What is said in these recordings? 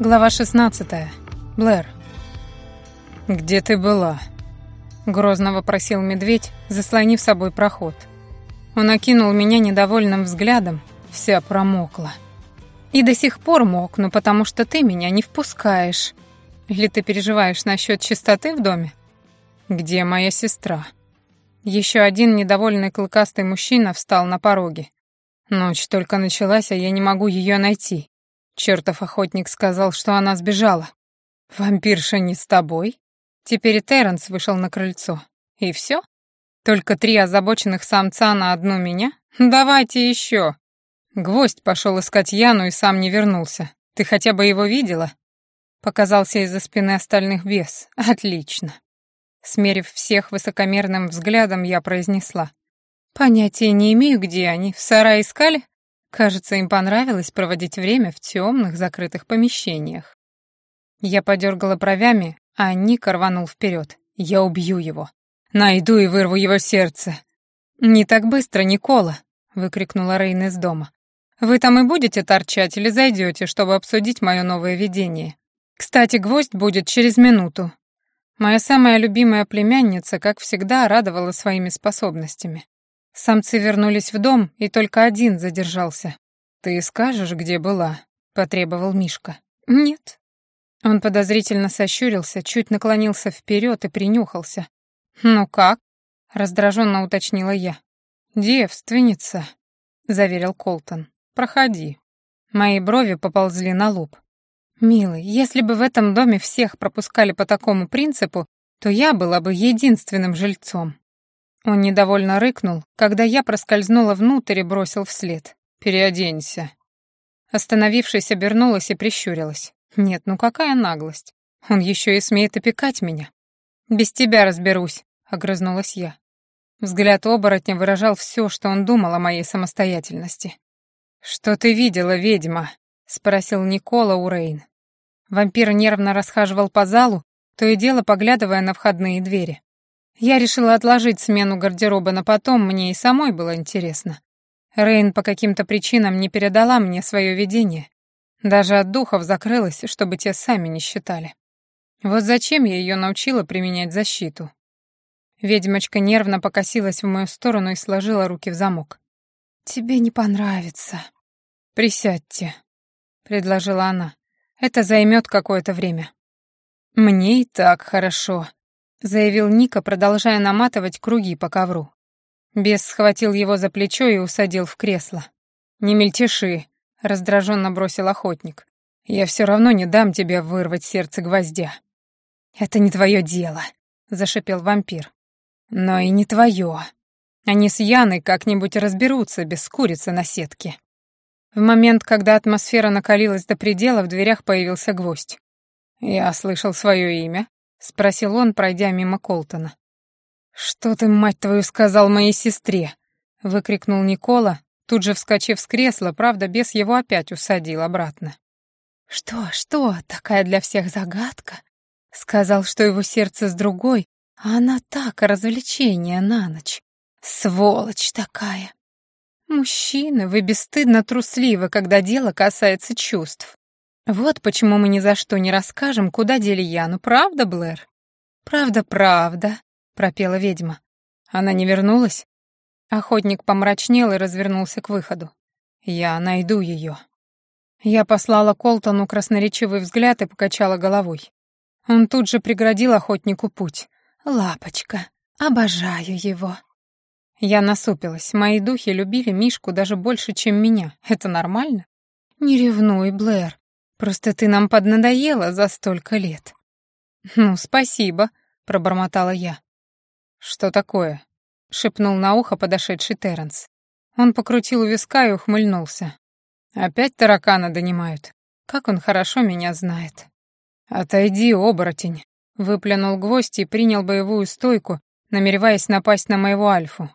Глава 16. Блэр. «Где ты была?» — грозно вопросил медведь, заслонив собой проход. Он окинул меня недовольным взглядом, вся промокла. «И до сих пор мокну, потому что ты меня не впускаешь. Или ты переживаешь насчет чистоты в доме?» «Где моя сестра?» Еще один недовольный клыкастый мужчина встал на пороге. Ночь только началась, а я не могу ее найти. Чертов охотник сказал, что она сбежала. Вампирша не с тобой? Теперь и Терренс вышел на крыльцо. И все? Только три озабоченных самца на одну меня? Давайте еще. Гвоздь пошел искать Яну и сам не вернулся. Ты хотя бы его видела? Показался из-за спины остальных бес. Отлично. Смерив всех высокомерным взглядом, я произнесла. Понятия не имею, где они. В сарае искали? Кажется, им понравилось проводить время в темных закрытых помещениях. Я подергала бровями, а Ник рванул вперед. Я убью его. Найду и вырву его сердце. «Не так быстро, Никола!» — выкрикнула Рейн из дома. «Вы там и будете торчать или зайдете, чтобы обсудить мое новое видение? Кстати, гвоздь будет через минуту». Моя самая любимая племянница, как всегда, радовала своими способностями. Самцы вернулись в дом, и только один задержался. «Ты скажешь, где была?» — потребовал Мишка. «Нет». Он подозрительно сощурился, чуть наклонился вперед и принюхался. «Ну как?» — раздраженно уточнила я. «Девственница», — заверил Колтон. «Проходи». Мои брови поползли на лоб. «Милый, если бы в этом доме всех пропускали по такому принципу, то я была бы единственным жильцом. Он недовольно рыкнул, когда я проскользнула внутрь и бросил вслед. «Переоденься». Остановившись, обернулась и прищурилась. «Нет, ну какая наглость. Он еще и смеет опекать меня». «Без тебя разберусь», — огрызнулась я. Взгляд оборотня выражал все, что он думал о моей самостоятельности. «Что ты видела, ведьма?» — спросил Никола у Рейн. Вампир нервно расхаживал по залу, то и дело поглядывая на входные двери. Я решила отложить смену гардероба на потом, мне и самой было интересно. Рейн по каким-то причинам не передала мне свое видение. Даже от духов закрылась, чтобы те сами не считали. Вот зачем я ее научила применять защиту? Ведьмочка нервно покосилась в мою сторону и сложила руки в замок. «Тебе не понравится». «Присядьте», — предложила она. «Это займет какое-то время». «Мне и так хорошо», заявил Ника, продолжая наматывать круги по ковру. Бес схватил его за плечо и усадил в кресло. «Не мельтеши», — раздраженно бросил охотник. «Я все равно не дам тебе вырвать сердце гвоздя». «Это не твое дело», — зашипел вампир. «Но и не твое. Они с Яной как-нибудь разберутся без курицы на сетке». В момент, когда атмосфера накалилась до предела, в дверях появился гвоздь. «Я слышал свое имя», — спросил он, пройдя мимо Колтона. «Что ты, мать твою, сказал моей сестре?» — выкрикнул Никола, тут же вскочив с кресла, правда, бес его опять усадил обратно. «Что, что, такая для всех загадка?» Сказал, что его сердце с другой, а она так, развлечение на ночь. Сволочь такая. Мужчины, вы бесстыдно трусливы, когда дело касается чувств. Вот почему мы ни за что не расскажем, куда дели Яну, правда, Блэр? Правда, правда, пропела ведьма. Она не вернулась? Охотник помрачнел и развернулся к выходу. Я найду ее. Я послала Колтону красноречивый взгляд и покачала головой. Он тут же преградил охотнику путь. «Лапочка, обожаю его». Я насупилась. Мои духи любили Мишку даже больше, чем меня. Это нормально? «Не ревнуй, Блэр. Просто ты нам поднадоела за столько лет». «Ну, спасибо», — пробормотала я. «Что такое?» — шепнул на ухо подошедший Терренс. Он покрутил у виска и ухмыльнулся. «Опять таракана донимают. Как он хорошо меня знает». «Отойди, оборотень», — выплюнул гвоздь и принял боевую стойку, намереваясь напасть на моего Альфу.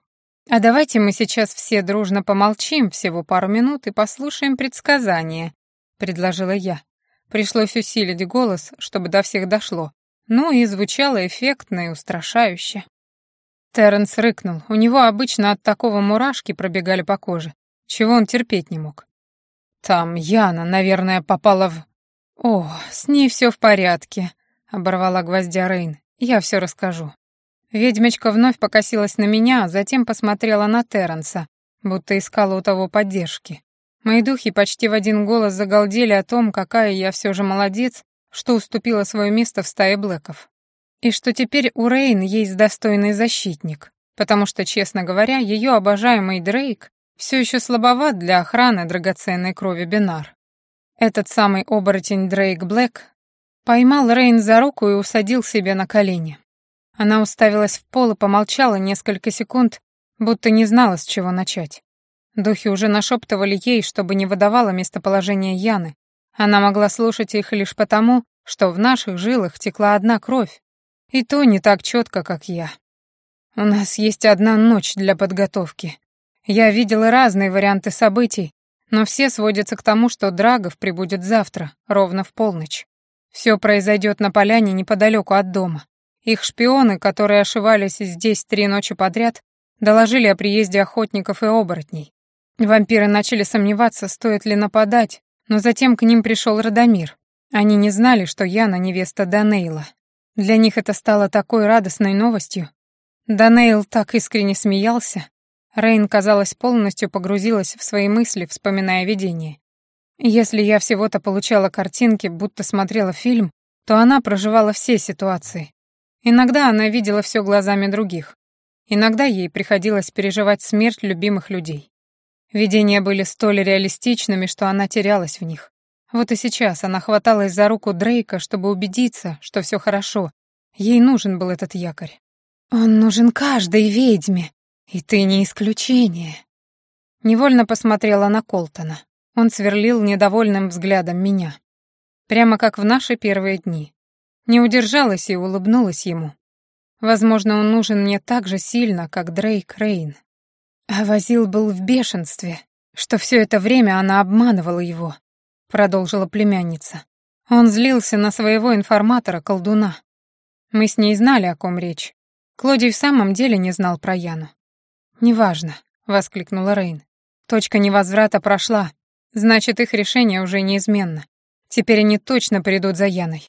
«А давайте мы сейчас все дружно помолчим всего пару минут и послушаем предсказания, предложила я. Пришлось усилить голос, чтобы до всех дошло. Ну и звучало эффектно и устрашающе. Терренс рыкнул. У него обычно от такого мурашки пробегали по коже, чего он терпеть не мог. «Там Яна, наверное, попала в... «О, с ней все в порядке», — оборвала гвоздя Рейн. «Я все расскажу». Ведьмочка вновь покосилась на меня, а затем посмотрела на Терренса, будто искала у того поддержки. Мои духи почти в один голос загалдели о том, какая я все же молодец, что уступила свое место в стае Блэков. И что теперь у Рейн есть достойный защитник, потому что, честно говоря, ее обожаемый Дрейк все еще слабоват для охраны драгоценной крови Бинар. Этот самый оборотень Дрейк Блэк поймал Рейн за руку и усадил себе на колени. Она уставилась в пол и помолчала несколько секунд, будто не знала, с чего начать. Духи уже нашептывали ей, чтобы не выдавала местоположение Яны. Она могла слушать их лишь потому, что в наших жилах текла одна кровь. И то не так четко, как я. У нас есть одна ночь для подготовки. Я видела разные варианты событий, но все сводятся к тому, что Драгов прибудет завтра, ровно в полночь. Все произойдет на поляне неподалеку от дома. Их шпионы, которые ошивались здесь три ночи подряд, доложили о приезде охотников и оборотней. Вампиры начали сомневаться, стоит ли нападать, но затем к ним пришел Радомир. Они не знали, что Яна невеста Данейла. Для них это стало такой радостной новостью. Данейл так искренне смеялся. Рейн, казалось, полностью погрузилась в свои мысли, вспоминая видение. Если я всего-то получала картинки, будто смотрела фильм, то она проживала все ситуации. Иногда она видела все глазами других. Иногда ей приходилось переживать смерть любимых людей. Видения были столь реалистичными, что она терялась в них. Вот и сейчас она хваталась за руку Дрейка, чтобы убедиться, что все хорошо. Ей нужен был этот якорь. «Он нужен каждой ведьме, и ты не исключение». Невольно посмотрела на Колтона. Он сверлил недовольным взглядом меня. Прямо как в наши первые дни. Не удержалась и улыбнулась ему. Возможно, он нужен мне так же сильно, как Дрейк Рейн. А Вазил был в бешенстве, что все это время она обманывала его, продолжила племянница. Он злился на своего информатора-колдуна. Мы с ней знали, о ком речь. Клодий в самом деле не знал про Яну. «Неважно», — воскликнула Рейн. «Точка невозврата прошла, значит, их решение уже неизменно. Теперь они точно придут за Яной.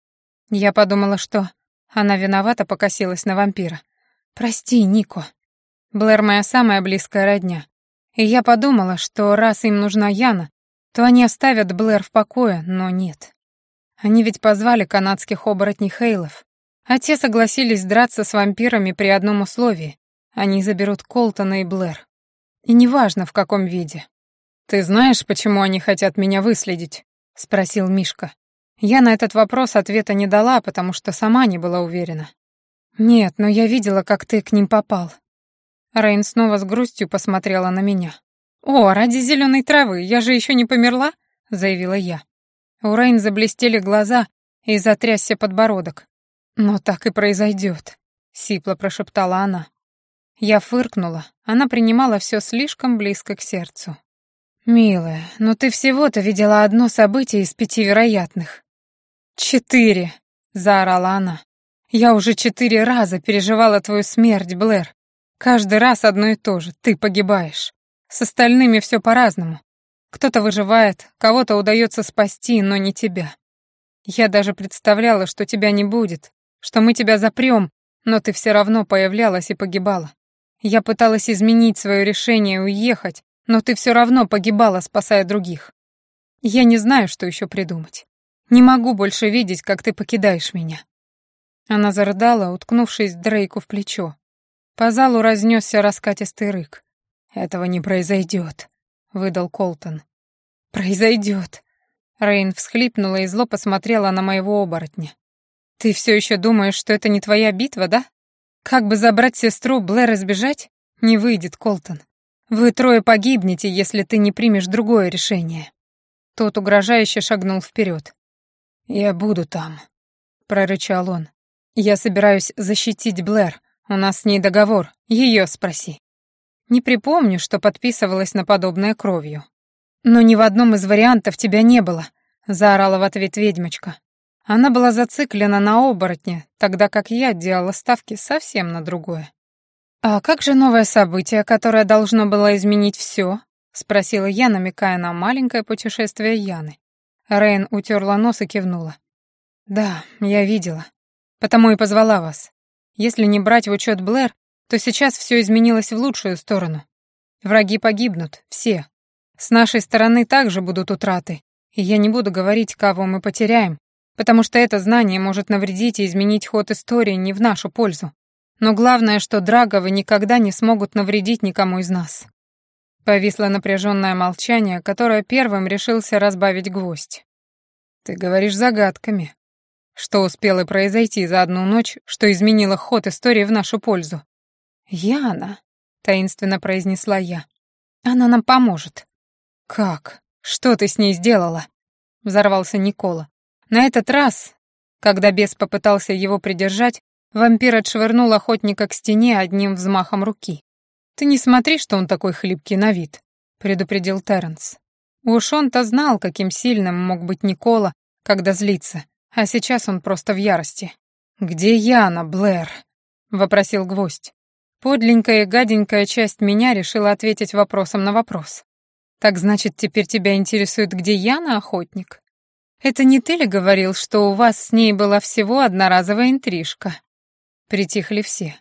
Я подумала, что... Она виновата покосилась на вампира. «Прости, Нико. Блэр моя самая близкая родня. И я подумала, что раз им нужна Яна, то они оставят Блэр в покое, но нет. Они ведь позвали канадских оборотней Хейлов, а те согласились драться с вампирами при одном условии. Они заберут Колтона и Блэр. И неважно, в каком виде. «Ты знаешь, почему они хотят меня выследить?» — спросил Мишка. Я на этот вопрос ответа не дала, потому что сама не была уверена. «Нет, но я видела, как ты к ним попал». Рейн снова с грустью посмотрела на меня. «О, ради зеленой травы, я же еще не померла?» — заявила я. У Рейн заблестели глаза и затрясся подбородок. «Но так и произойдет», — сипло прошептала она. Я фыркнула, она принимала все слишком близко к сердцу. «Милая, но ты всего-то видела одно событие из пяти вероятных. «Четыре!» — заорала она. «Я уже четыре раза переживала твою смерть, Блэр. Каждый раз одно и то же, ты погибаешь. С остальными все по-разному. Кто-то выживает, кого-то удается спасти, но не тебя. Я даже представляла, что тебя не будет, что мы тебя запрем, но ты все равно появлялась и погибала. Я пыталась изменить свое решение и уехать, но ты все равно погибала, спасая других. Я не знаю, что еще придумать. Не могу больше видеть, как ты покидаешь меня». Она зарыдала, уткнувшись Дрейку в плечо. По залу разнесся раскатистый рык. «Этого не произойдет», — выдал Колтон. «Произойдет». Рейн всхлипнула и зло посмотрела на моего оборотня. «Ты все еще думаешь, что это не твоя битва, да? Как бы забрать сестру, Блэр избежать? Не выйдет, Колтон. Вы трое погибнете, если ты не примешь другое решение». Тот угрожающе шагнул вперед. «Я буду там», — прорычал он. «Я собираюсь защитить Блэр. У нас с ней договор. Ее спроси». Не припомню, что подписывалась на подобное кровью. «Но ни в одном из вариантов тебя не было», — заорала в ответ ведьмочка. Она была зациклена на оборотне, тогда как я делала ставки совсем на другое. «А как же новое событие, которое должно было изменить все?» — спросила я, намекая на маленькое путешествие Яны. Рейн утерла нос и кивнула. «Да, я видела. Потому и позвала вас. Если не брать в учет Блэр, то сейчас все изменилось в лучшую сторону. Враги погибнут, все. С нашей стороны также будут утраты, и я не буду говорить, кого мы потеряем, потому что это знание может навредить и изменить ход истории не в нашу пользу. Но главное, что Драговы никогда не смогут навредить никому из нас. Повисло напряженное молчание, которое первым решился разбавить гвоздь. «Ты говоришь загадками. Что успело произойти за одну ночь, что изменило ход истории в нашу пользу?» «Яна», — таинственно произнесла я. «Она нам поможет». «Как? Что ты с ней сделала?» — взорвался Никола. На этот раз, когда бес попытался его придержать, вампир отшвырнул охотника к стене одним взмахом руки. «Ты не смотри, что он такой хлипкий на вид», — предупредил Терренс. Уж он-то знал, каким сильным мог быть Никола, когда злится, а сейчас он просто в ярости. «Где Яна, Блэр?» — вопросил гвоздь. Подленькая и гаденькая часть меня решила ответить вопросом на вопрос. «Так значит, теперь тебя интересует, где Яна, охотник?» «Это не ты ли говорил, что у вас с ней была всего одноразовая интрижка?» Притихли все.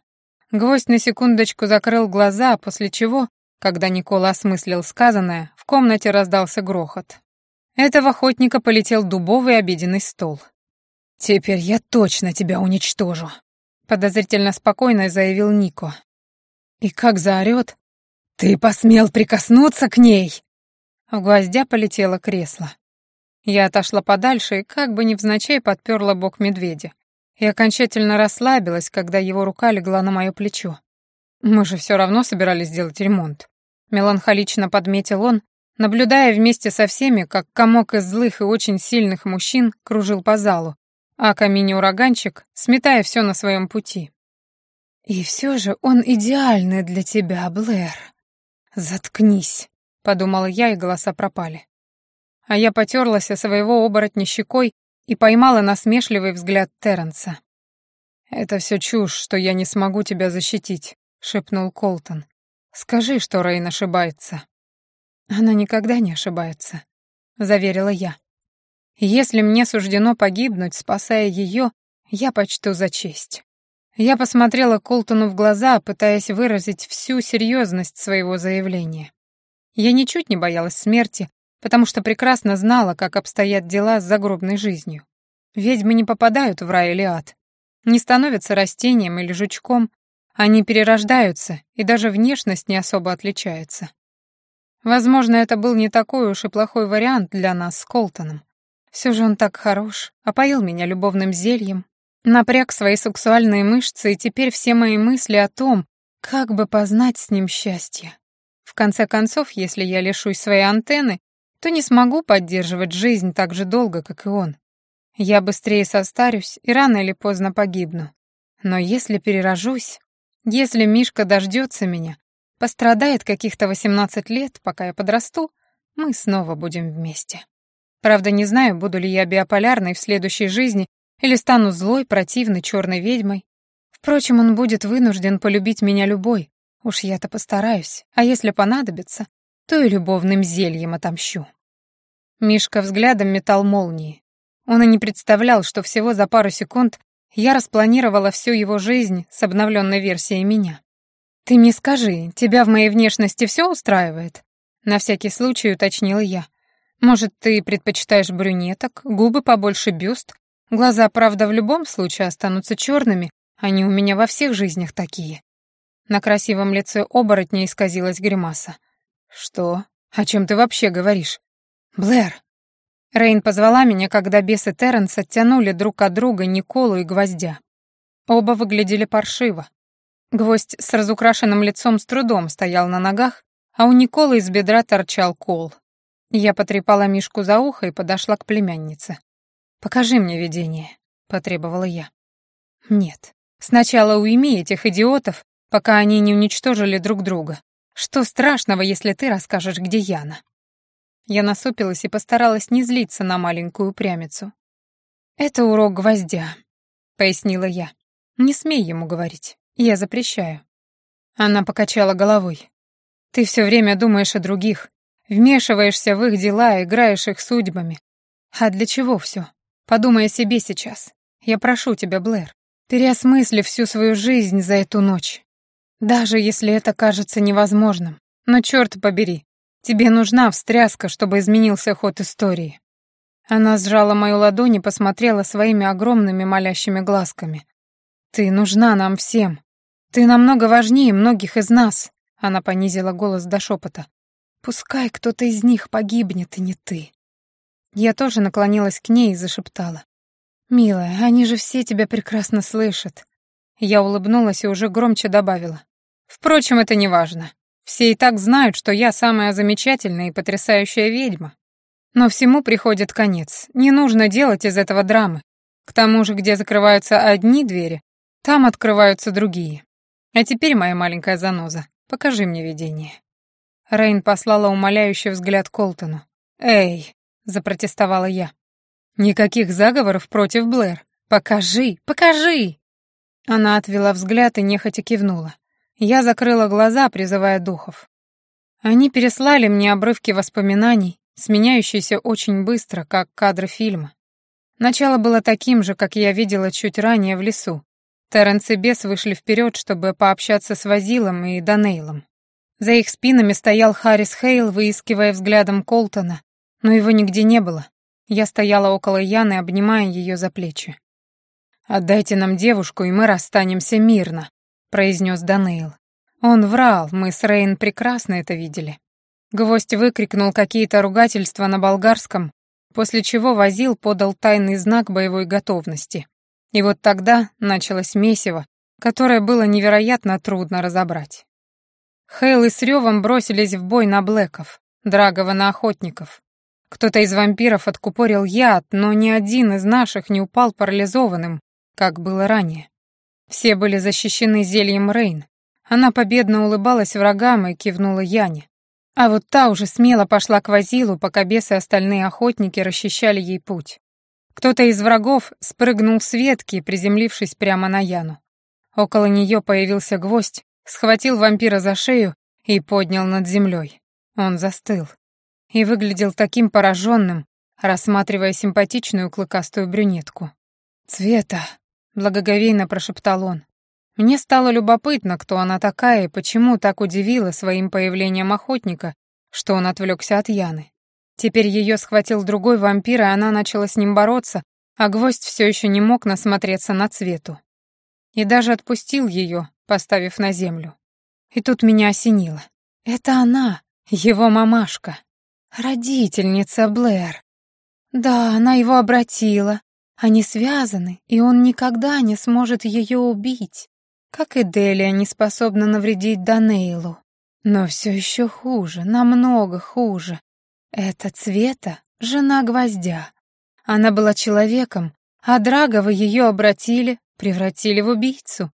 Гвоздь на секундочку закрыл глаза, после чего, когда Никола осмыслил сказанное, в комнате раздался грохот. Этого охотника полетел дубовый обеденный стол. «Теперь я точно тебя уничтожу», — подозрительно спокойно заявил Нико. И как заорёт «Ты посмел прикоснуться к ней!» У гвоздя полетело кресло. Я отошла подальше и как бы невзначай подперла бок медведя и окончательно расслабилась, когда его рука легла на мое плечо. Мы же все равно собирались делать ремонт. Меланхолично подметил он, наблюдая вместе со всеми, как комок из злых и очень сильных мужчин кружил по залу, а камень-ураганчик, сметая все на своем пути. «И все же он идеальный для тебя, Блэр. Заткнись», — подумала я, и голоса пропали. А я потерлась о своего оборотня щекой и поймала насмешливый взгляд Терренса. «Это все чушь, что я не смогу тебя защитить», — шепнул Колтон. «Скажи, что Рейн ошибается». «Она никогда не ошибается», — заверила я. «Если мне суждено погибнуть, спасая ее, я почту за честь». Я посмотрела Колтону в глаза, пытаясь выразить всю серьезность своего заявления. Я ничуть не боялась смерти, потому что прекрасно знала, как обстоят дела с загробной жизнью. Ведьмы не попадают в рай или ад, не становятся растением или жучком, они перерождаются, и даже внешность не особо отличается. Возможно, это был не такой уж и плохой вариант для нас с Колтоном. Все же он так хорош, опоил меня любовным зельем, напряг свои сексуальные мышцы, и теперь все мои мысли о том, как бы познать с ним счастье. В конце концов, если я лишусь своей антенны, то не смогу поддерживать жизнь так же долго, как и он. Я быстрее состарюсь и рано или поздно погибну. Но если перерожусь, если Мишка дождется меня, пострадает каких-то 18 лет, пока я подрасту, мы снова будем вместе. Правда, не знаю, буду ли я биополярной в следующей жизни или стану злой, противной черной ведьмой. Впрочем, он будет вынужден полюбить меня любой. Уж я-то постараюсь, а если понадобится, то и любовным зельем отомщу. Мишка взглядом метал молнии. Он и не представлял, что всего за пару секунд я распланировала всю его жизнь с обновленной версией меня. «Ты мне скажи, тебя в моей внешности все устраивает?» На всякий случай уточнила я. «Может, ты предпочитаешь брюнеток, губы побольше бюст? Глаза, правда, в любом случае останутся черными, они у меня во всех жизнях такие». На красивом лице оборотня исказилась гримаса. «Что? О чем ты вообще говоришь?» «Блэр!» Рейн позвала меня, когда бесы Терренс оттянули друг от друга Николу и Гвоздя. Оба выглядели паршиво. Гвоздь с разукрашенным лицом с трудом стоял на ногах, а у Николы из бедра торчал кол. Я потрепала Мишку за ухо и подошла к племяннице. «Покажи мне видение», — потребовала я. «Нет. Сначала уйми этих идиотов, пока они не уничтожили друг друга. Что страшного, если ты расскажешь, где Яна?» Я насупилась и постаралась не злиться на маленькую прямицу. «Это урок гвоздя», — пояснила я. «Не смей ему говорить. Я запрещаю». Она покачала головой. «Ты все время думаешь о других, вмешиваешься в их дела, играешь их судьбами. А для чего все? Подумай о себе сейчас. Я прошу тебя, Блэр, переосмысли всю свою жизнь за эту ночь. Даже если это кажется невозможным. Но черт побери, тебе нужна встряска, чтобы изменился ход истории. Она сжала мою ладонь и посмотрела своими огромными молящими глазками. «Ты нужна нам всем. Ты намного важнее многих из нас», — она понизила голос до шепота. «Пускай кто-то из них погибнет, и не ты». Я тоже наклонилась к ней и зашептала. «Милая, они же все тебя прекрасно слышат». Я улыбнулась и уже громче добавила. «Впрочем, это не важно. Все и так знают, что я самая замечательная и потрясающая ведьма. Но всему приходит конец. Не нужно делать из этого драмы. К тому же, где закрываются одни двери, там открываются другие. А теперь, моя маленькая заноза, покажи мне видение». Рейн послала умоляющий взгляд Колтону. «Эй!» — запротестовала я. «Никаких заговоров против Блэр. Покажи, покажи!» Она отвела взгляд и нехотя кивнула. Я закрыла глаза, призывая духов. Они переслали мне обрывки воспоминаний, сменяющиеся очень быстро, как кадры фильма. Начало было таким же, как я видела чуть ранее в лесу. Терренс и Бес вышли вперед, чтобы пообщаться с Вазилом и Данейлом. За их спинами стоял Харрис Хейл, выискивая взглядом Колтона, но его нигде не было. Я стояла около Яны, обнимая ее за плечи. «Отдайте нам девушку, и мы расстанемся мирно», — произнес Данейл. Он врал, мы с Рейн прекрасно это видели. Гвоздь выкрикнул какие-то ругательства на болгарском, после чего Возил подал тайный знак боевой готовности. И вот тогда началось месиво, которое было невероятно трудно разобрать. Хейл и с ревом бросились в бой на Блэков, Драгова на охотников. Кто-то из вампиров откупорил яд, но ни один из наших не упал парализованным, как было ранее. Все были защищены зельем Рейн. Она победно улыбалась врагам и кивнула Яне. А вот та уже смело пошла к Вазилу, пока бесы и остальные охотники расчищали ей путь. Кто-то из врагов спрыгнул с ветки, приземлившись прямо на Яну. Около нее появился гвоздь, схватил вампира за шею и поднял над землей. Он застыл и выглядел таким пораженным, рассматривая симпатичную клыкастую брюнетку. «Цвета!» — благоговейно прошептал он. Мне стало любопытно, кто она такая и почему так удивила своим появлением охотника, что он отвлекся от Яны. Теперь ее схватил другой вампир, и она начала с ним бороться, а гвоздь все еще не мог насмотреться на цвету. И даже отпустил ее, поставив на землю. И тут меня осенило. Это она, его мамашка. Родительница Блэр. Да, она его обратила. Они связаны, и он никогда не сможет ее убить. Как и Делия не способна навредить Данейлу. Но все еще хуже, намного хуже. Это Цвета, жена Гвоздя. Она была человеком, а Драгова ее обратили, превратили в убийцу.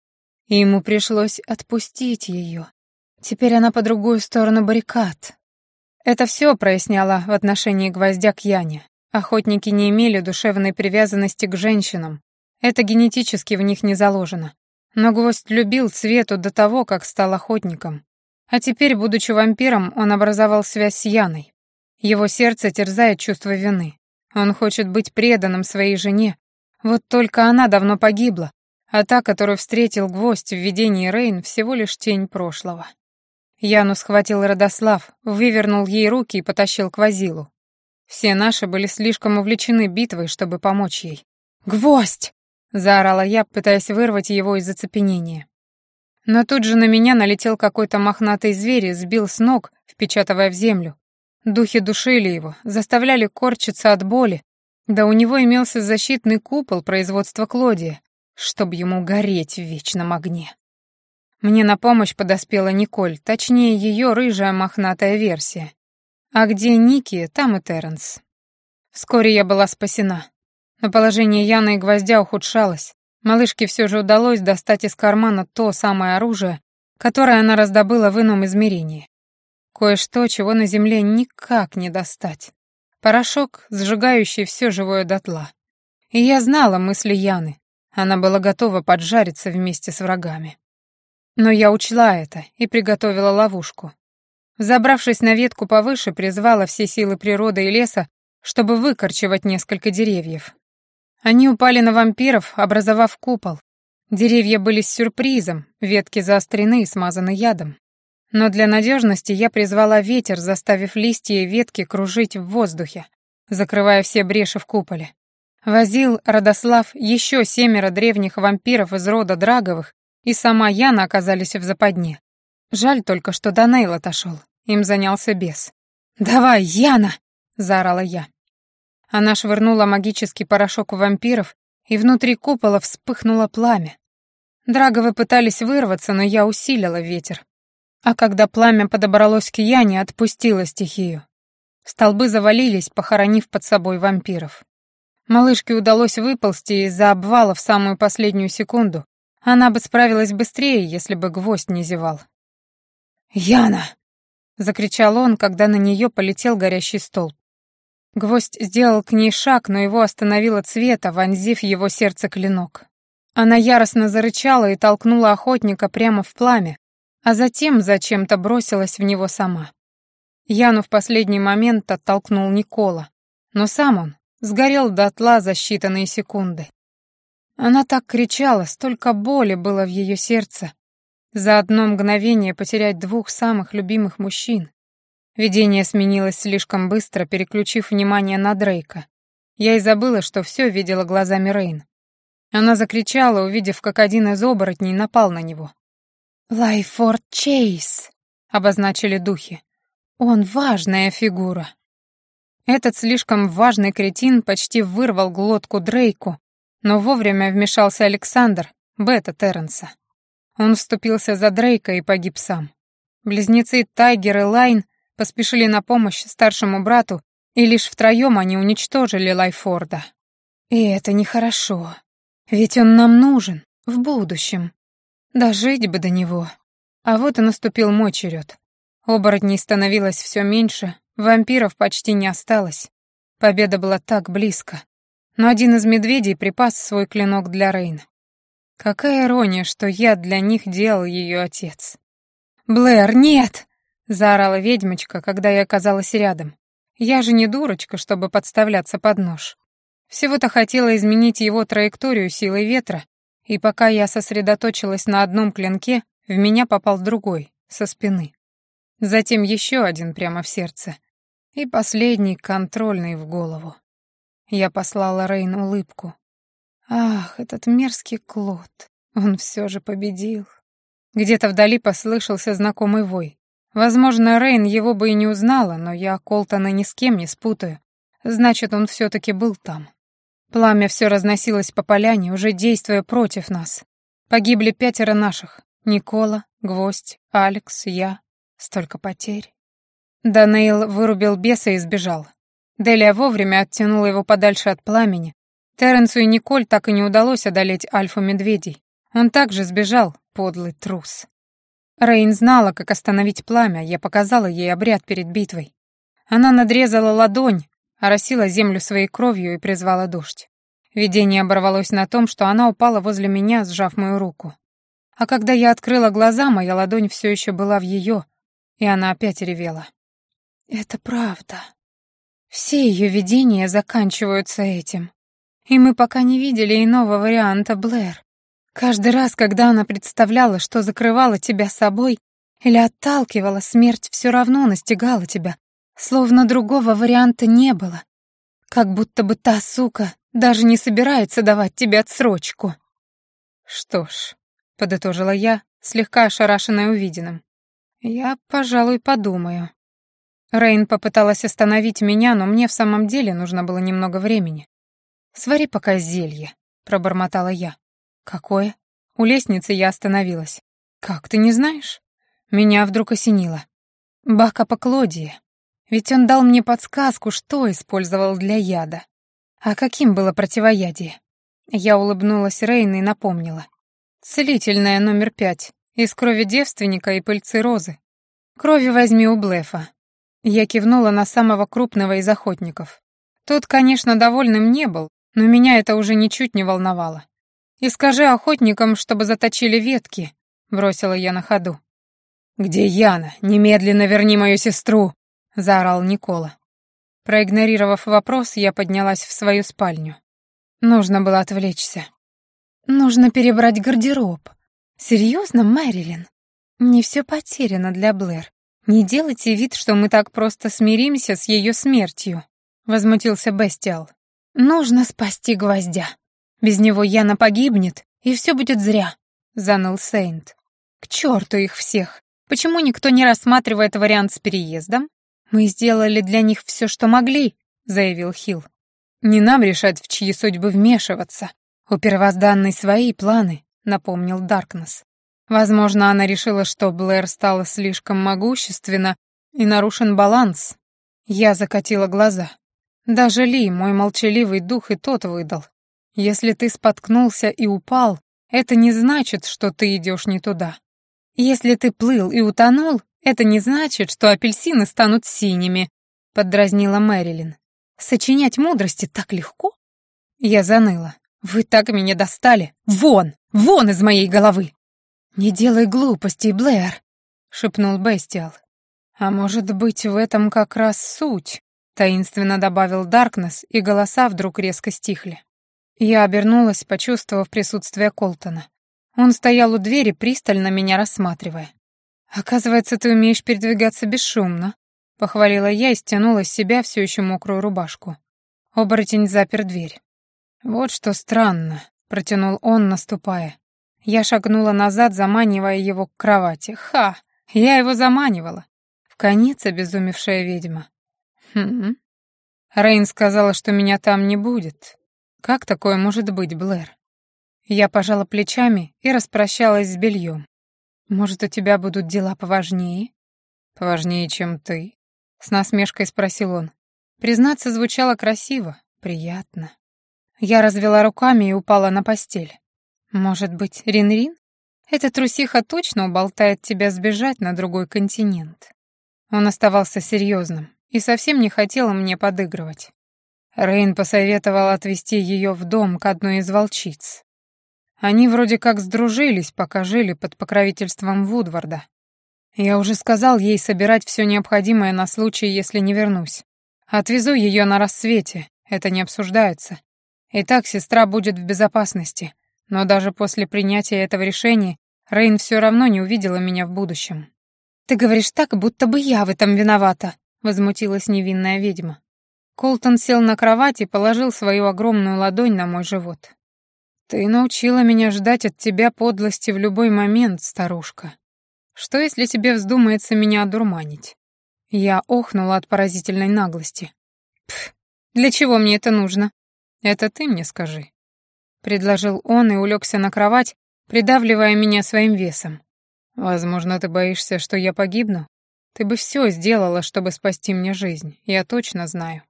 И ему пришлось отпустить ее. Теперь она по другую сторону баррикад. Это все проясняло в отношении гвоздя к Яне. Охотники не имели душевной привязанности к женщинам. Это генетически в них не заложено. Но гвоздь любил Цвету до того, как стал охотником. А теперь, будучи вампиром, он образовал связь с Яной. Его сердце терзает чувство вины. Он хочет быть преданным своей жене. Вот только она давно погибла, а та, которую встретил гвоздь в видении Рейн, всего лишь тень прошлого. Яну схватил Родослав, вывернул ей руки и потащил к Вазилу. Все наши были слишком увлечены битвой, чтобы помочь ей. «Гвоздь!» — заорала я, пытаясь вырвать его из оцепенения. Но тут же на меня налетел какой-то мохнатый зверь и сбил с ног, впечатывая в землю. Духи душили его, заставляли корчиться от боли. Да у него имелся защитный купол производства Клодия, чтобы ему гореть в вечном огне. Мне на помощь подоспела Николь, точнее, ее рыжая мохнатая версия. А где Ники, там и Терренс. Вскоре я была спасена. Но положение Яны и Гвоздя ухудшалось. Малышке все же удалось достать из кармана то самое оружие, которое она раздобыла в ином измерении. Кое-что, чего на земле никак не достать. Порошок, сжигающий все живое дотла. И я знала мысли Яны. Она была готова поджариться вместе с врагами. Но я учла это и приготовила ловушку. Забравшись на ветку повыше, призвала все силы природы и леса, чтобы выкорчевать несколько деревьев. Они упали на вампиров, образовав купол. Деревья были с сюрпризом, ветки заострены и смазаны ядом. Но для надежности я призвала ветер, заставив листья и ветки кружить в воздухе, закрывая все бреши в куполе. Возил Родослав еще семеро древних вампиров из рода Драговых, и сама Яна оказались в западне. Жаль только, что Данейл отошел. Им занялся бес. «Давай, Яна!» — заорала я. Она швырнула магический порошок у вампиров, и внутри купола вспыхнуло пламя. Драговы пытались вырваться, но я усилила ветер. А когда пламя подобралось к Яне, отпустила стихию. Столбы завалились, похоронив под собой вампиров. Малышке удалось выползти из-за обвала в самую последнюю секунду. Она бы справилась быстрее, если бы гвоздь не зевал. «Яна!» — закричал он, когда на нее полетел горящий столб. Гвоздь сделал к ней шаг, но его остановила цвета, вонзив его сердце клинок. Она яростно зарычала и толкнула охотника прямо в пламя, а затем зачем-то бросилась в него сама. Яну в последний момент оттолкнул Никола, но сам он сгорел дотла за считанные секунды. Она так кричала, столько боли было в ее сердце. За одно мгновение потерять двух самых любимых мужчин. Видение сменилось слишком быстро, переключив внимание на Дрейка. Я и забыла, что все видела глазами Рейн. Она закричала, увидев, как один из оборотней напал на него. «Лайфорд Чейз», — обозначили духи. «Он важная фигура». Этот слишком важный кретин почти вырвал глотку Дрейку, но вовремя вмешался Александр, бета Терренса. Он вступился за Дрейка и погиб сам. Близнецы Тайгер и Лайн поспешили на помощь старшему брату, и лишь втроем они уничтожили Лайфорда. И это нехорошо, ведь он нам нужен в будущем. Дожить бы до него. А вот и наступил мой черед. Оборотней становилось все меньше, вампиров почти не осталось. Победа была так близко. Но один из медведей припас свой клинок для Рейна. Какая ирония, что я для них делал ее отец. «Блэр, нет!» — заорала ведьмочка, когда я оказалась рядом. Я же не дурочка, чтобы подставляться под нож. Всего-то хотела изменить его траекторию силой ветра, и пока я сосредоточилась на одном клинке, в меня попал другой, со спины. Затем еще один прямо в сердце. И последний, контрольный, в голову. Я послала Рейн улыбку. Ах, этот мерзкий Клод. Он все же победил. Где-то вдали послышался знакомый вой. Возможно, Рейн его бы и не узнала, но я Колтона ни с кем не спутаю. Значит, он все-таки был там. Пламя все разносилось по поляне, уже действуя против нас. Погибли пятеро наших. Никола, Гвоздь, Алекс, я. Столько потерь. Данейл вырубил беса и сбежал. Делия вовремя оттянула его подальше от пламени. Терренсу и Николь так и не удалось одолеть альфу-медведей. Он также сбежал, подлый трус. Рейн знала, как остановить пламя, я показала ей обряд перед битвой. Она надрезала ладонь, оросила землю своей кровью и призвала дождь. Видение оборвалось на том, что она упала возле меня, сжав мою руку. А когда я открыла глаза, моя ладонь все еще была в ее, и она опять ревела. «Это правда. Все ее видения заканчиваются этим. И мы пока не видели иного варианта, Блэр. Каждый раз, когда она представляла, что закрывала тебя собой или отталкивала, смерть все равно настигала тебя, словно другого варианта не было. Как будто бы та сука даже не собирается давать тебе отсрочку. Что ж, подытожила я, слегка ошарашенная увиденным. Я, пожалуй, подумаю. Рейн попыталась остановить меня, но мне в самом деле нужно было немного времени. «Свари пока зелье», — пробормотала я. «Какое?» У лестницы я остановилась. «Как, ты не знаешь?» Меня вдруг осенило. Поклодия. Ведь он дал мне подсказку, что использовал для яда. А каким было противоядие? Я улыбнулась Рейн и напомнила. Целительная номер пять. Из крови девственника и пыльцы розы. Крови возьми у Блефа. Я кивнула на самого крупного из охотников. Тот, конечно, довольным не был, но меня это уже ничуть не волновало. «И скажи охотникам, чтобы заточили ветки», — бросила я на ходу. «Где Яна? Немедленно верни мою сестру!» — заорал Никола. Проигнорировав вопрос, я поднялась в свою спальню. Нужно было отвлечься. Нужно перебрать гардероб. Серьезно, Мэрилин? Не все потеряно для Блэр. Не делайте вид, что мы так просто смиримся с ее смертью, возмутился Бестиал. Нужно спасти гвоздя. Без него Яна погибнет, и все будет зря, заныл Сейнт. К черту их всех. Почему никто не рассматривает вариант с переездом? Мы сделали для них все, что могли, заявил Хилл. Не нам решать, в чьи судьбы вмешиваться. У первозданной свои планы, напомнил Даркнесс. Возможно, она решила, что Блэр стала слишком могущественна и нарушен баланс. Я закатила глаза. Даже Ли, мой молчаливый дух, и тот выдал. Если ты споткнулся и упал, это не значит, что ты идешь не туда. Если ты плыл и утонул, это не значит, что апельсины станут синими, поддразнила Мэрилин. Сочинять мудрости так легко? Я заныла. Вы так меня достали. Вон, вон из моей головы. Не делай глупостей, Блэр, шепнул Бестиал. А может быть, в этом как раз суть, таинственно добавил Даркнесс, и голоса вдруг резко стихли. Я обернулась, почувствовав присутствие Колтона. Он стоял у двери, пристально меня рассматривая. «Оказывается, ты умеешь передвигаться бесшумно», — похвалила я и стянула с себя всю еще мокрую рубашку. Оборотень запер дверь. «Вот что странно», — протянул он, наступая. Я шагнула назад, заманивая его к кровати. «Ха! Я его заманивала!» В конец обезумевшая ведьма. «Хм...» Рейн сказала, что меня там не будет. Как такое может быть, Блэр? Я пожала плечами и распрощалась с бельем. Может, у тебя будут дела поважнее? Поважнее, чем ты? С насмешкой спросил он. Признаться, звучало красиво, приятно. Я развела руками и упала на постель. Может быть, Рин-Рин? Эта трусиха точно уболтает тебя сбежать на другой континент. Он оставался серьезным и совсем не хотел мне подыгрывать. Рейн посоветовал отвезти ее в дом к одной из волчиц. Они вроде как сдружились, пока жили под покровительством Вудварда. Я уже сказал ей собирать все необходимое на случай, если не вернусь. Отвезу ее на рассвете, это не обсуждается. Итак, сестра будет в безопасности. Но даже после принятия этого решения Рейн все равно не увидела меня в будущем. «Ты говоришь так, будто бы я в этом виновата», — возмутилась невинная ведьма. Колтон сел на кровать и положил свою огромную ладонь на мой живот. «Ты научила меня ждать от тебя подлости в любой момент, старушка. Что, если тебе вздумается меня одурманить?» Я охнула от поразительной наглости. «Пф, для чего мне это нужно?» «Это ты мне скажи», — предложил он и улегся на кровать, придавливая меня своим весом. «Возможно, ты боишься, что я погибну? Ты бы все сделала, чтобы спасти мне жизнь, я точно знаю».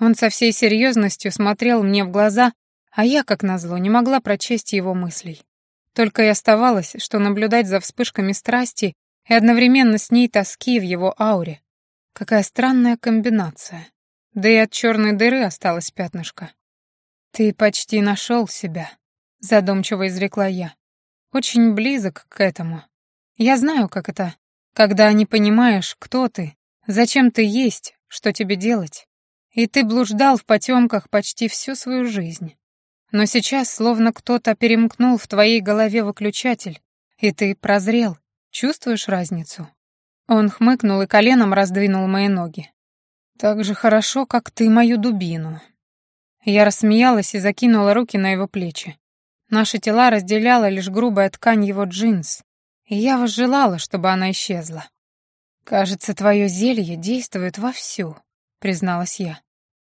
Он со всей серьезностью смотрел мне в глаза, а я, как назло, не могла прочесть его мыслей. Только и оставалось, что наблюдать за вспышками страсти и одновременно с ней тоски в его ауре. Какая странная комбинация. Да и от черной дыры осталось пятнышко. «Ты почти нашел себя», — задумчиво изрекла я. «Очень близок к этому. Я знаю, как это, когда не понимаешь, кто ты, зачем ты есть, что тебе делать. И ты блуждал в потемках почти всю свою жизнь. Но сейчас словно кто-то перемкнул в твоей голове выключатель, и ты прозрел. Чувствуешь разницу?» Он хмыкнул и коленом раздвинул мои ноги. «Так же хорошо, как ты мою дубину». Я рассмеялась и закинула руки на его плечи. Наши тела разделяла лишь грубая ткань его джинс, и я возжелала, чтобы она исчезла. «Кажется, твое зелье действует вовсю», — призналась я.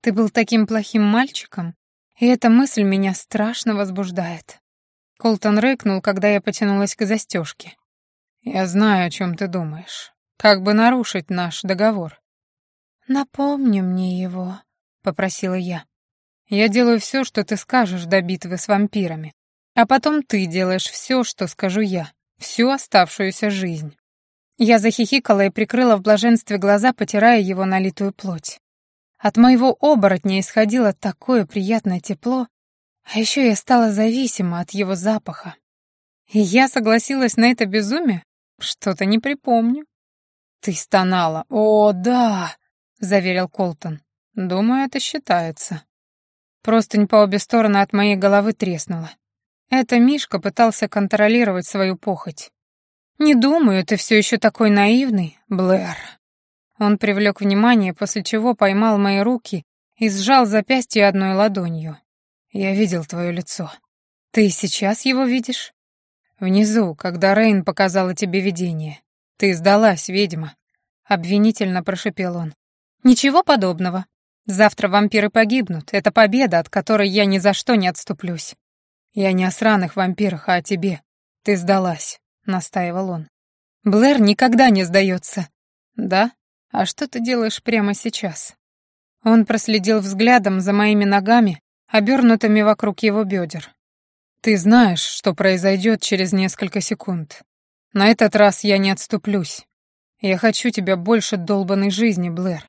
«Ты был таким плохим мальчиком, и эта мысль меня страшно возбуждает». Колтон рыкнул, когда я потянулась к застежке. «Я знаю, о чем ты думаешь. Как бы нарушить наш договор?» «Напомни мне его», — попросила я. «Я делаю все, что ты скажешь до битвы с вампирами, а потом ты делаешь все, что скажу я, всю оставшуюся жизнь». Я захихикала и прикрыла в блаженстве глаза, потирая его налитую плоть. От моего оборотня исходило такое приятное тепло, а еще я стала зависима от его запаха. И я согласилась на это безумие? Что-то не припомню. «Ты стонала. О, да!» — заверил Колтон. Думаю, это считается. Простынь по обе стороны от моей головы треснула. Это Мишка пытался контролировать свою похоть. «Не думаю, ты все еще такой наивный, Блэр». Он привлек внимание, после чего поймал мои руки и сжал запястье одной ладонью. «Я видел твое лицо. Ты сейчас его видишь?» «Внизу, когда Рейн показала тебе видение. Ты сдалась, ведьма», — обвинительно прошипел он. «Ничего подобного. Завтра вампиры погибнут. Это победа, от которой я ни за что не отступлюсь. Я не о сраных вампирах, а о тебе. Ты сдалась», — настаивал он. «Блэр никогда не сдается». «Да? А что ты делаешь прямо сейчас?» Он проследил взглядом за моими ногами, обернутыми вокруг его бедер. «Ты знаешь, что произойдет через несколько секунд. На этот раз я не отступлюсь. Я хочу тебя больше долбанной жизни, Блэр.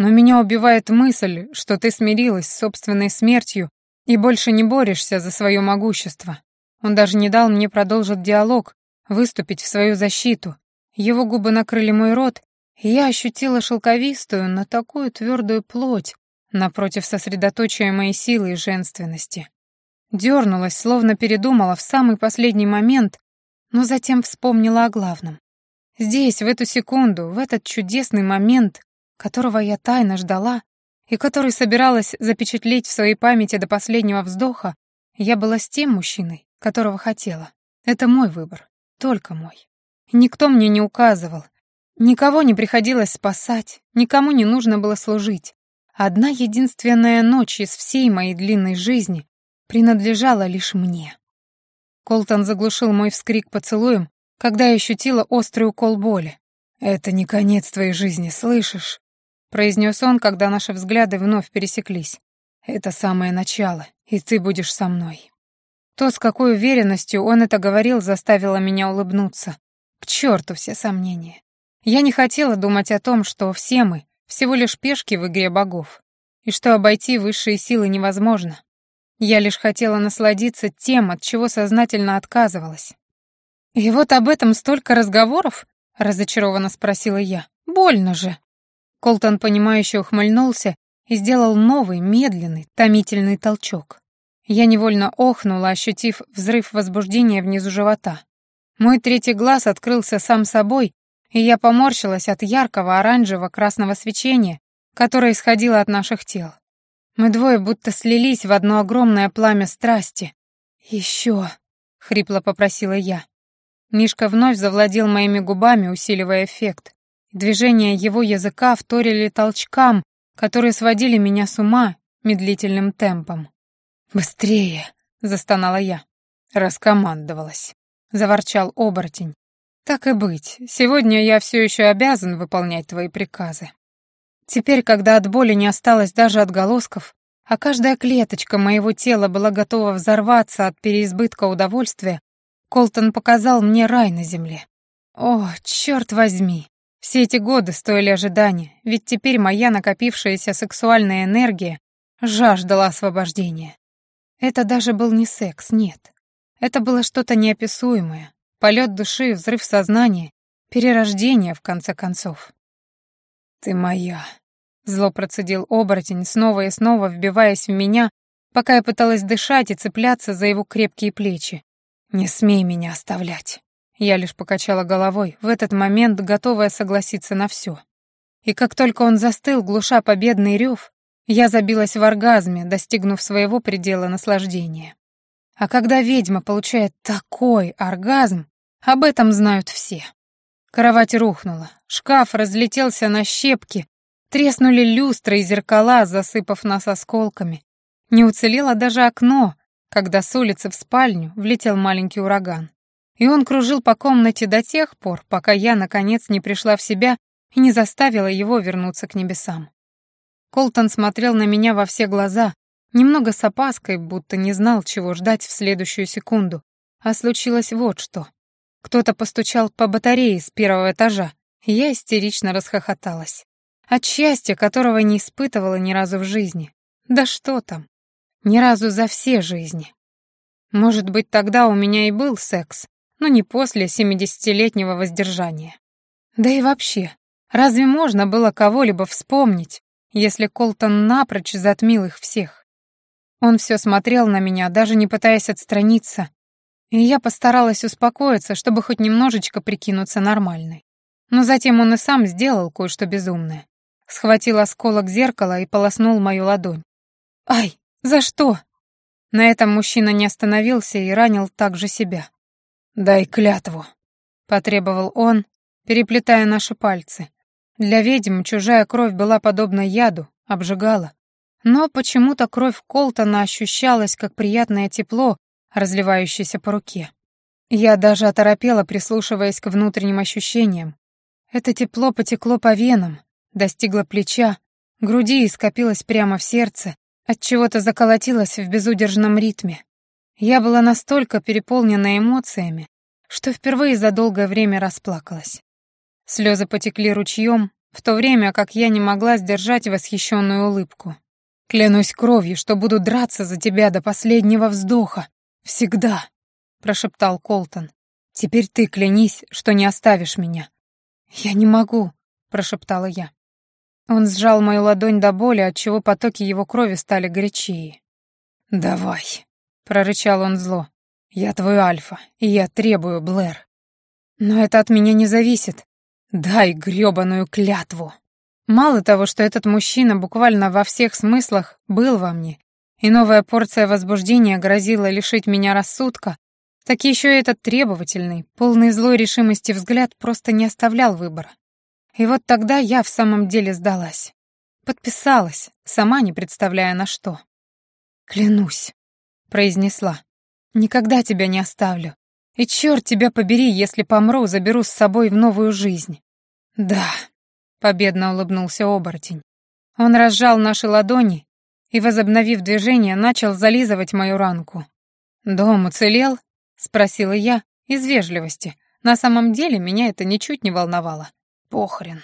Но меня убивает мысль, что ты смирилась с собственной смертью и больше не борешься за свое могущество. Он даже не дал мне продолжить диалог, выступить в свою защиту. Его губы накрыли мой рот, и я ощутила шелковистую, но такую твердую плоть напротив сосредоточия моей силы и женственности. Дернулась, словно передумала в самый последний момент, но затем вспомнила о главном. Здесь, в эту секунду, в этот чудесный момент, которого я тайно ждала и который собиралась запечатлеть в своей памяти до последнего вздоха, я была с тем мужчиной, которого хотела. Это мой выбор, только мой. Никто мне не указывал, никого не приходилось спасать, никому не нужно было служить. Одна единственная ночь из всей моей длинной жизни принадлежала лишь мне. Колтон заглушил мой вскрик поцелуем, когда я ощутила острый укол боли. «Это не конец твоей жизни, слышишь?» — произнес он, когда наши взгляды вновь пересеклись. «Это самое начало, и ты будешь со мной». То, с какой уверенностью он это говорил, заставило меня улыбнуться. К черту все сомнения. Я не хотела думать о том, что все мы всего лишь пешки в игре богов, и что обойти высшие силы невозможно. Я лишь хотела насладиться тем, от чего сознательно отказывалась. «И вот об этом столько разговоров?» — разочарованно спросила я. «Больно же». Колтон, понимающе ухмыльнулся и сделал новый, медленный, томительный толчок. Я невольно охнула, ощутив взрыв возбуждения внизу живота. Мой третий глаз открылся сам собой, и я поморщилась от яркого оранжево-красного свечения, которое исходило от наших тел. Мы двое будто слились в одно огромное пламя страсти. «Еще», — хрипло попросила я. Мишка вновь завладел моими губами, усиливая эффект. Движения его языка вторили толчкам, которые сводили меня с ума медлительным темпом. «Быстрее!» — застонала я. Раскомандовалась. Заворчал оборотень. «Так и быть, сегодня я все еще обязан выполнять твои приказы». Теперь, когда от боли не осталось даже отголосков, а каждая клеточка моего тела была готова взорваться от переизбытка удовольствия, Колтон показал мне рай на земле. О, черт возьми! Все эти годы стоили ожидания, ведь теперь моя накопившаяся сексуальная энергия жаждала освобождения. Это даже был не секс, нет. Это было что-то неописуемое. Полет души, взрыв сознания, перерождение, в конце концов. «Ты моя», Зло процедил оборотень, снова и снова вбиваясь в меня, пока я пыталась дышать и цепляться за его крепкие плечи. «Не смей меня оставлять». Я лишь покачала головой, в этот момент готовая согласиться на все. И как только он застыл, глуша победный рев, я забилась в оргазме, достигнув своего предела наслаждения. А когда ведьма получает такой оргазм, об этом знают все. Кровать рухнула, шкаф разлетелся на щепки, Треснули люстры и зеркала, засыпав нас осколками. Не уцелело даже окно, когда с улицы в спальню влетел маленький ураган. И он кружил по комнате до тех пор, пока я, наконец, не пришла в себя и не заставила его вернуться к небесам. Колтон смотрел на меня во все глаза, немного с опаской, будто не знал, чего ждать в следующую секунду. А случилось вот что. Кто-то постучал по батарее с первого этажа, и я истерично расхохоталась. От счастья, которого не испытывала ни разу в жизни. Да что там? Ни разу за все жизни. Может быть, тогда у меня и был секс, но не после семидесятилетнего воздержания. Да и вообще, разве можно было кого-либо вспомнить, если Колтон напрочь затмил их всех? Он все смотрел на меня, даже не пытаясь отстраниться, и я постаралась успокоиться, чтобы хоть немножечко прикинуться нормальной. Но затем он и сам сделал кое-что безумное. Схватил осколок зеркала и полоснул мою ладонь. «Ай, за что?» На этом мужчина не остановился и ранил также себя. «Дай клятву», — потребовал он, переплетая наши пальцы. Для ведьм чужая кровь была подобна яду, обжигала. Но почему-то кровь Колтона ощущалась как приятное тепло, разливающееся по руке. Я даже оторопела, прислушиваясь к внутренним ощущениям. Это тепло потекло по венам, достигло плеча, груди и скопилось прямо в сердце, от чего-то заколотилось в безудержном ритме. Я была настолько переполнена эмоциями, что впервые за долгое время расплакалась. Слезы потекли ручьем, в то время как я не могла сдержать восхищенную улыбку. «Клянусь кровью, что буду драться за тебя до последнего вздоха. Всегда», — прошептал Колтон. «Теперь ты клянись, что не оставишь меня». «Я не могу», — прошептала я. Он сжал мою ладонь до боли, отчего потоки его крови стали горячее. «Давай», — прорычал он зло. «Я твой Альфа, и я требую, Блэр. Но это от меня не зависит. Дай грёбаную клятву». Мало того, что этот мужчина буквально во всех смыслах был во мне, и новая порция возбуждения грозила лишить меня рассудка, так еще и этот требовательный, полный злой решимости взгляд просто не оставлял выбора. И вот тогда я в самом деле сдалась. Подписалась, сама не представляя на что. «Клянусь», — произнесла, — «никогда тебя не оставлю. И черт тебя побери, если помру, заберу с собой в новую жизнь». «Да», — победно улыбнулся оборотень. Он разжал наши ладони и, возобновив движение, начал зализывать мою ранку. «Дом уцелел?» — спросила я из вежливости. На самом деле меня это ничуть не волновало. Похрен.